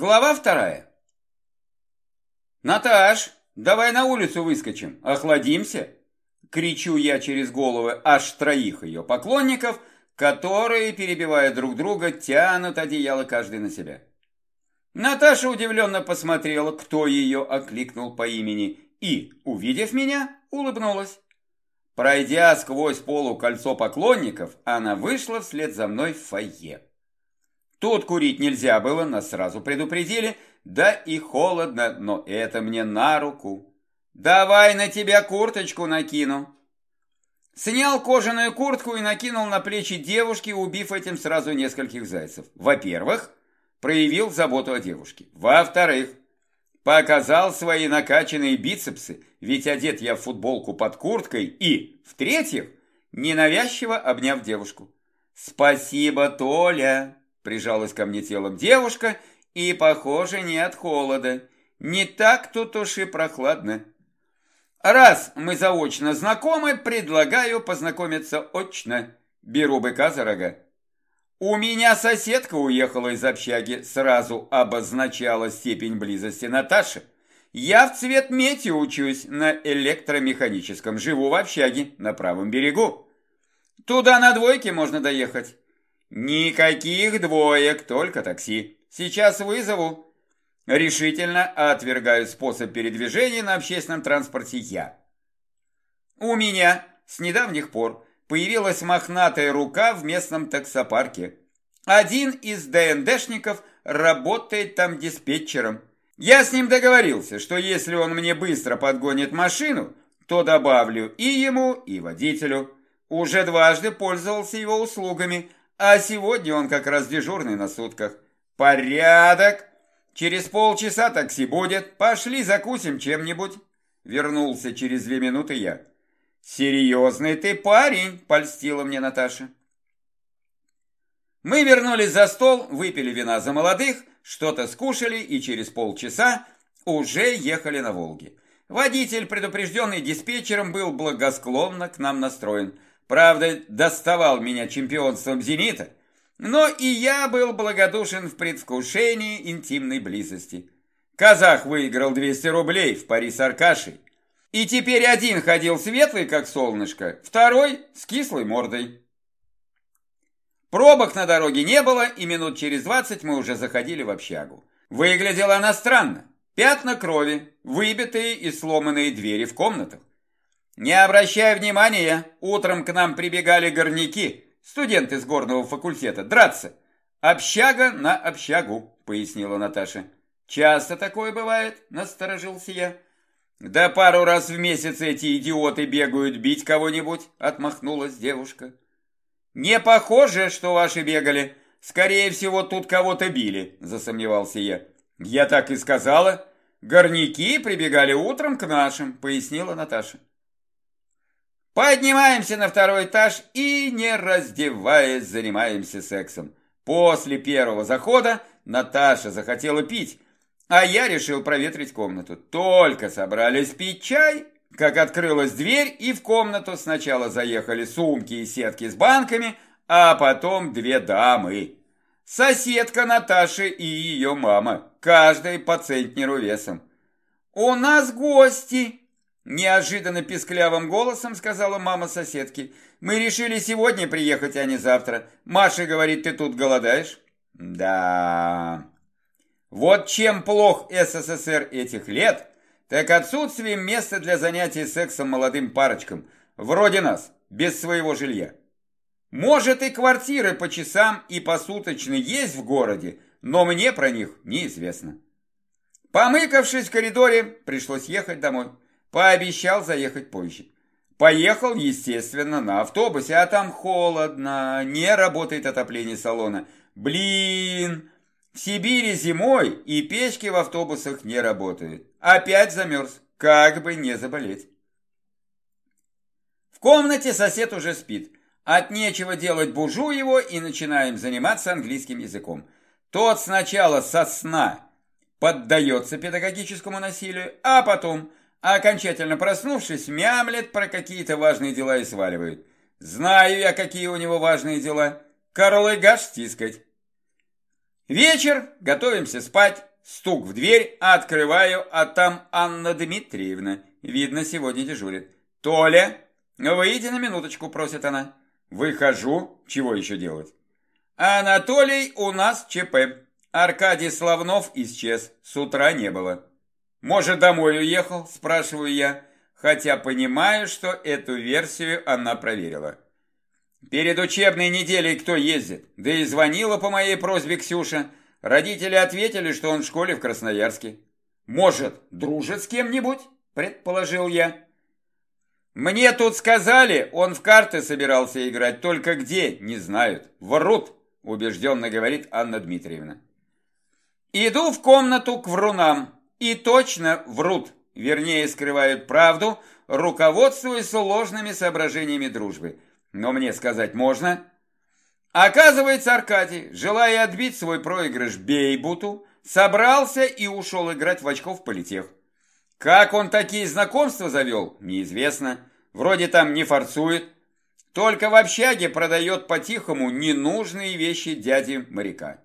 Глава вторая. «Наташ, давай на улицу выскочим, охладимся!» Кричу я через головы аж троих ее поклонников, которые, перебивая друг друга, тянут одеяло каждый на себя. Наташа удивленно посмотрела, кто ее окликнул по имени, и, увидев меня, улыбнулась. Пройдя сквозь полукольцо поклонников, она вышла вслед за мной в фойе. Тут курить нельзя было, нас сразу предупредили. Да и холодно, но это мне на руку. Давай на тебя курточку накину. Снял кожаную куртку и накинул на плечи девушки, убив этим сразу нескольких зайцев. Во-первых, проявил заботу о девушке. Во-вторых, показал свои накачанные бицепсы, ведь одет я в футболку под курткой. И, в-третьих, ненавязчиво обняв девушку. «Спасибо, Толя!» Прижалась ко мне телом девушка, и, похоже, не от холода. Не так тут уж и прохладно. Раз мы заочно знакомы, предлагаю познакомиться очно. Беру быка за рога. У меня соседка уехала из общаги, сразу обозначала степень близости Наташи. Я в цвет мети учусь на электромеханическом, живу в общаге на правом берегу. Туда на двойке можно доехать. Никаких двоек, только такси. Сейчас вызову. Решительно отвергаю способ передвижения на общественном транспорте я. У меня с недавних пор появилась мохнатая рука в местном таксопарке. Один из ДНДшников работает там диспетчером. Я с ним договорился, что если он мне быстро подгонит машину, то добавлю и ему, и водителю. Уже дважды пользовался его услугами – а сегодня он как раз дежурный на сутках. Порядок. Через полчаса такси будет. Пошли закусим чем-нибудь. Вернулся через две минуты я. Серьезный ты парень, польстила мне Наташа. Мы вернулись за стол, выпили вина за молодых, что-то скушали и через полчаса уже ехали на Волге. Водитель, предупрежденный диспетчером, был благосклонно к нам настроен – Правда, доставал меня чемпионством «Зенита», но и я был благодушен в предвкушении интимной близости. Казах выиграл 200 рублей в пари с Аркашей. И теперь один ходил светлый, как солнышко, второй с кислой мордой. Пробок на дороге не было, и минут через двадцать мы уже заходили в общагу. Выглядела она странно. Пятна крови, выбитые и сломанные двери в комнатах. Не обращай внимания, утром к нам прибегали горняки, студенты с горного факультета, драться. Общага на общагу, пояснила Наташа. Часто такое бывает, насторожился я. Да пару раз в месяц эти идиоты бегают бить кого-нибудь, отмахнулась девушка. Не похоже, что ваши бегали. Скорее всего, тут кого-то били, засомневался я. Я так и сказала. Горняки прибегали утром к нашим, пояснила Наташа. Поднимаемся на второй этаж и, не раздеваясь, занимаемся сексом. После первого захода Наташа захотела пить, а я решил проветрить комнату. Только собрались пить чай, как открылась дверь, и в комнату сначала заехали сумки и сетки с банками, а потом две дамы. Соседка Наташи и ее мама, каждая по центнеру весом. «У нас гости!» Неожиданно писклявым голосом сказала мама соседки. «Мы решили сегодня приехать, а не завтра. Маша говорит, ты тут голодаешь?» «Да...» Вот чем плох СССР этих лет, так отсутствием места для занятий сексом молодым парочкам, вроде нас, без своего жилья. Может и квартиры по часам и посуточно есть в городе, но мне про них неизвестно. Помыкавшись в коридоре, пришлось ехать домой. Пообещал заехать позже. Поехал, естественно, на автобусе, а там холодно, не работает отопление салона. Блин, в Сибири зимой и печки в автобусах не работают. Опять замерз, как бы не заболеть. В комнате сосед уже спит. От нечего делать бужу его и начинаем заниматься английским языком. Тот сначала со сна поддается педагогическому насилию, а потом а окончательно проснувшись, мямлет про какие-то важные дела и сваливает. Знаю я, какие у него важные дела. Корлыгаш стискать. Вечер, готовимся спать. стук в дверь, открываю, а там Анна Дмитриевна. Видно, сегодня дежурит. «Толя, выйди на минуточку», просит она. Выхожу, чего еще делать? Анатолий, у нас ЧП. Аркадий Славнов исчез, с утра не было. Может, домой уехал, спрашиваю я, хотя понимаю, что эту версию она проверила. Перед учебной неделей кто ездит? Да и звонила по моей просьбе Ксюша. Родители ответили, что он в школе в Красноярске. Может, дружит с кем-нибудь? Предположил я. Мне тут сказали, он в карты собирался играть, только где, не знают. Врут, убежденно говорит Анна Дмитриевна. Иду в комнату к врунам, и точно врут, вернее скрывают правду, руководствуясь ложными соображениями дружбы. Но мне сказать можно. Оказывается, Аркадий, желая отбить свой проигрыш Бейбуту, собрался и ушел играть в очков политех. Как он такие знакомства завел, неизвестно. Вроде там не форцует. Только в общаге продает по-тихому ненужные вещи дяди моряка.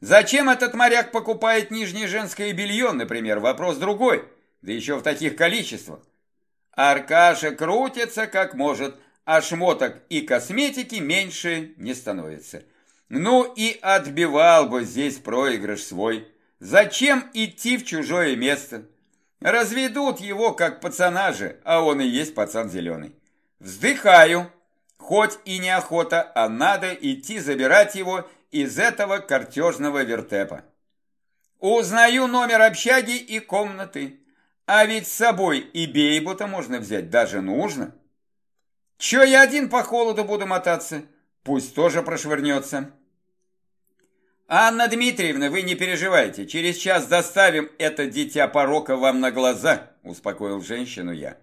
Зачем этот моряк покупает нижнее женское белье, например, вопрос другой, да еще в таких количествах. Аркаша крутится как может, а шмоток и косметики меньше не становится. Ну и отбивал бы здесь проигрыш свой. Зачем идти в чужое место? Разведут его как пацана же, а он и есть пацан зеленый. Вздыхаю. Хоть и неохота, а надо идти забирать его из этого картежного вертепа. Узнаю номер общаги и комнаты. А ведь с собой и бейбута можно взять, даже нужно. Че я один по холоду буду мотаться? Пусть тоже прошвырнется. «Анна Дмитриевна, вы не переживайте, через час доставим это дитя порока вам на глаза», успокоил женщину я.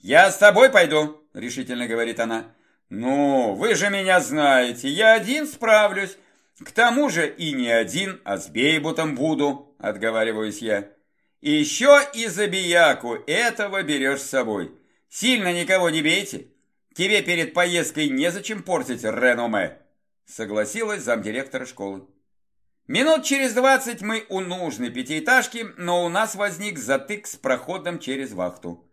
«Я с тобой пойду», решительно говорит она. «Ну, вы же меня знаете, я один справлюсь. К тому же и не один, а с Бейбутом буду», отговариваюсь я. Еще и забияку этого берешь с собой. Сильно никого не бейте. Тебе перед поездкой незачем портить реноме», согласилась замдиректора школы. Минут через двадцать мы у нужной пятиэтажки, но у нас возник затык с проходом через вахту.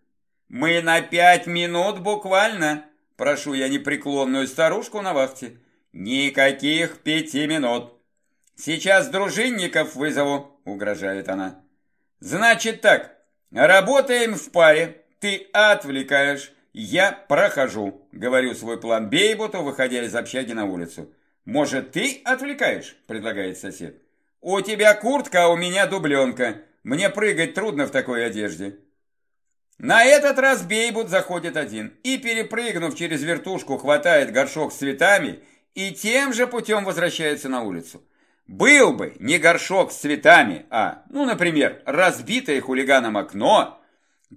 Мы на пять минут буквально, прошу я непреклонную старушку на вахте. Никаких пяти минут. Сейчас дружинников вызову, угрожает она. Значит так, работаем в паре, ты отвлекаешь, я прохожу, говорю свой план Бейбуту, выходя из общаги на улицу. «Может, ты отвлекаешь?» – предлагает сосед. «У тебя куртка, а у меня дубленка. Мне прыгать трудно в такой одежде». На этот раз Бейбут заходит один и, перепрыгнув через вертушку, хватает горшок с цветами и тем же путем возвращается на улицу. Был бы не горшок с цветами, а, ну, например, разбитое хулиганом окно,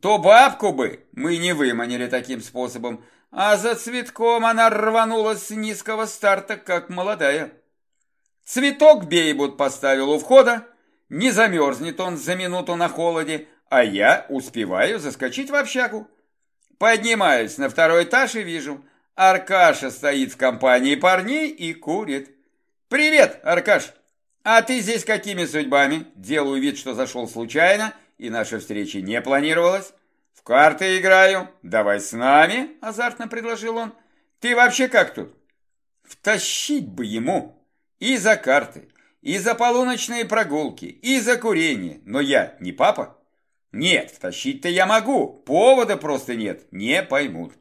то бабку бы мы не выманили таким способом, а за цветком она рванулась с низкого старта, как молодая. Цветок Бейбут поставил у входа, не замерзнет он за минуту на холоде, а я успеваю заскочить в общагу. Поднимаюсь на второй этаж и вижу, Аркаша стоит в компании парней и курит. «Привет, Аркаш! А ты здесь какими судьбами?» Делаю вид, что зашел случайно, и наша встреча не планировалась. «В карты играю. Давай с нами», – азартно предложил он. «Ты вообще как тут?» «Втащить бы ему и за карты, и за полуночные прогулки, и за курение. Но я не папа?» «Нет, втащить-то я могу. Повода просто нет. Не поймут».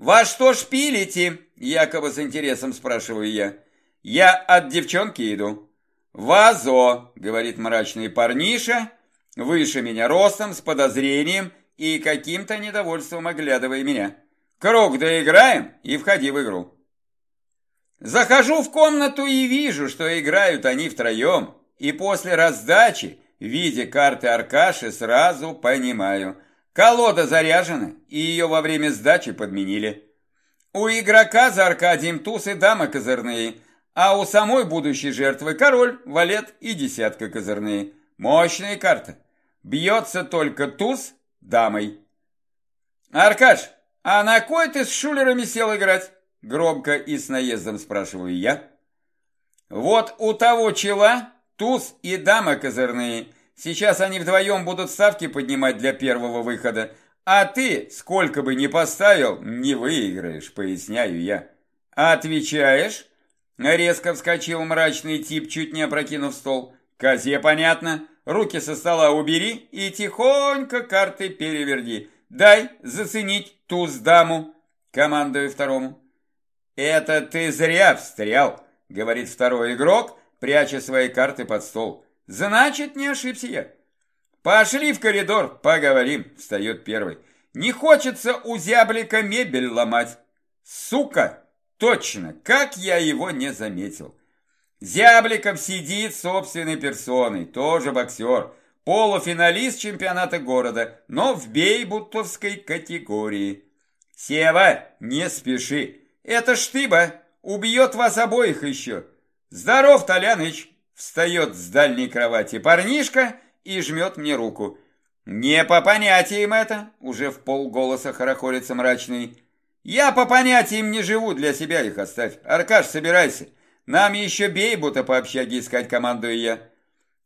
«Во что ж пилите?» – якобы с интересом спрашиваю я. «Я от девчонки иду». «Вазо», – говорит мрачный парниша, – Выше меня ростом, с подозрением и каким-то недовольством оглядывая меня. Круг доиграем и входи в игру. Захожу в комнату и вижу, что играют они втроем. И после раздачи, видя карты Аркаши, сразу понимаю. Колода заряжена, и ее во время сдачи подменили. У игрока за Аркадием туз и дамы козырные, а у самой будущей жертвы король, валет и десятка козырные. Мощная карта. Бьется только туз дамой. «Аркаш, а на кой ты с шулерами сел играть?» Громко и с наездом спрашиваю я. «Вот у того чела Туз и дама козырные. Сейчас они вдвоем будут ставки поднимать для первого выхода. А ты, сколько бы ни поставил, не выиграешь, поясняю я. Отвечаешь? Резко вскочил мрачный тип, чуть не опрокинув стол. Козе понятно. Руки со стола убери и тихонько карты переверни. Дай заценить туз даму. Командую второму. Это ты зря встрял, говорит второй игрок, пряча свои карты под стол. Значит, не ошибся я. Пошли в коридор, поговорим, встает первый. Не хочется у зяблика мебель ломать. Сука, точно, как я его не заметил. Зябликов сидит собственной персоной, тоже боксер, полуфиналист чемпионата города, но в бейбутовской категории. Сева, не спеши, это штыба, убьет вас обоих еще. «Здоров, Толяныч!» Встает с дальней кровати парнишка и жмет мне руку. «Не по понятиям это!» Уже в полголоса хорохорится мрачный. «Я по понятиям не живу, для себя их оставь. Аркаш, собирайся. Нам еще бейбута по общаге искать, командую я».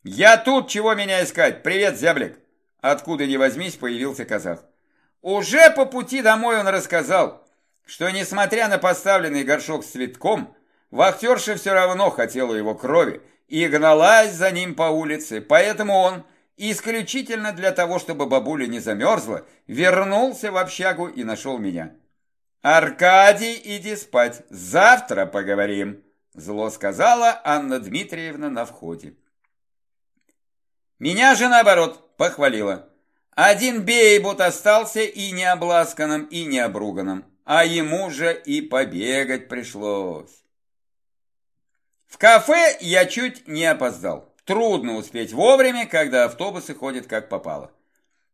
«Я тут, чего меня искать? Привет, зяблик!» Откуда ни возьмись, появился казах. Уже по пути домой он рассказал, что, несмотря на поставленный горшок с цветком, Вахтерша все равно хотела его крови и гналась за ним по улице, поэтому он, исключительно для того, чтобы бабуля не замерзла, вернулся в общагу и нашел меня. «Аркадий, иди спать, завтра поговорим», зло сказала Анна Дмитриевна на входе. Меня же, наоборот, похвалила. Один бейбут остался и не обласканным, и не обруганным, а ему же и побегать пришлось. В кафе я чуть не опоздал. Трудно успеть вовремя, когда автобусы ходят как попало.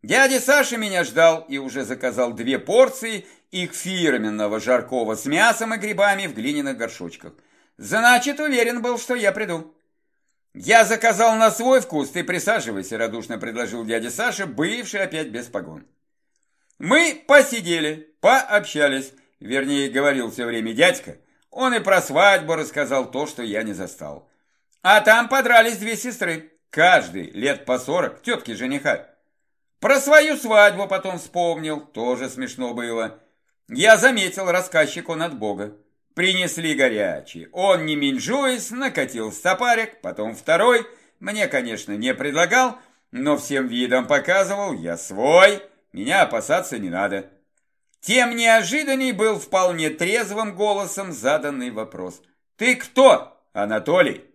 Дядя Саша меня ждал и уже заказал две порции их фирменного жаркого с мясом и грибами в глиняных горшочках. Значит, уверен был, что я приду. «Я заказал на свой вкус, ты присаживайся», – радушно предложил дядя Саша, бывший опять без погон. Мы посидели, пообщались, вернее, говорил все время дядька – он и про свадьбу рассказал то, что я не застал. А там подрались две сестры, каждый лет по сорок, тетки жениха. Про свою свадьбу потом вспомнил, тоже смешно было. Я заметил, рассказчик он от Бога. Принесли горячий. Он, не менжуясь, накатил стопарик, потом второй. Мне, конечно, не предлагал, но всем видом показывал, я свой, меня опасаться не надо. Тем неожиданней был вполне трезвым голосом заданный вопрос. «Ты кто, Анатолий?»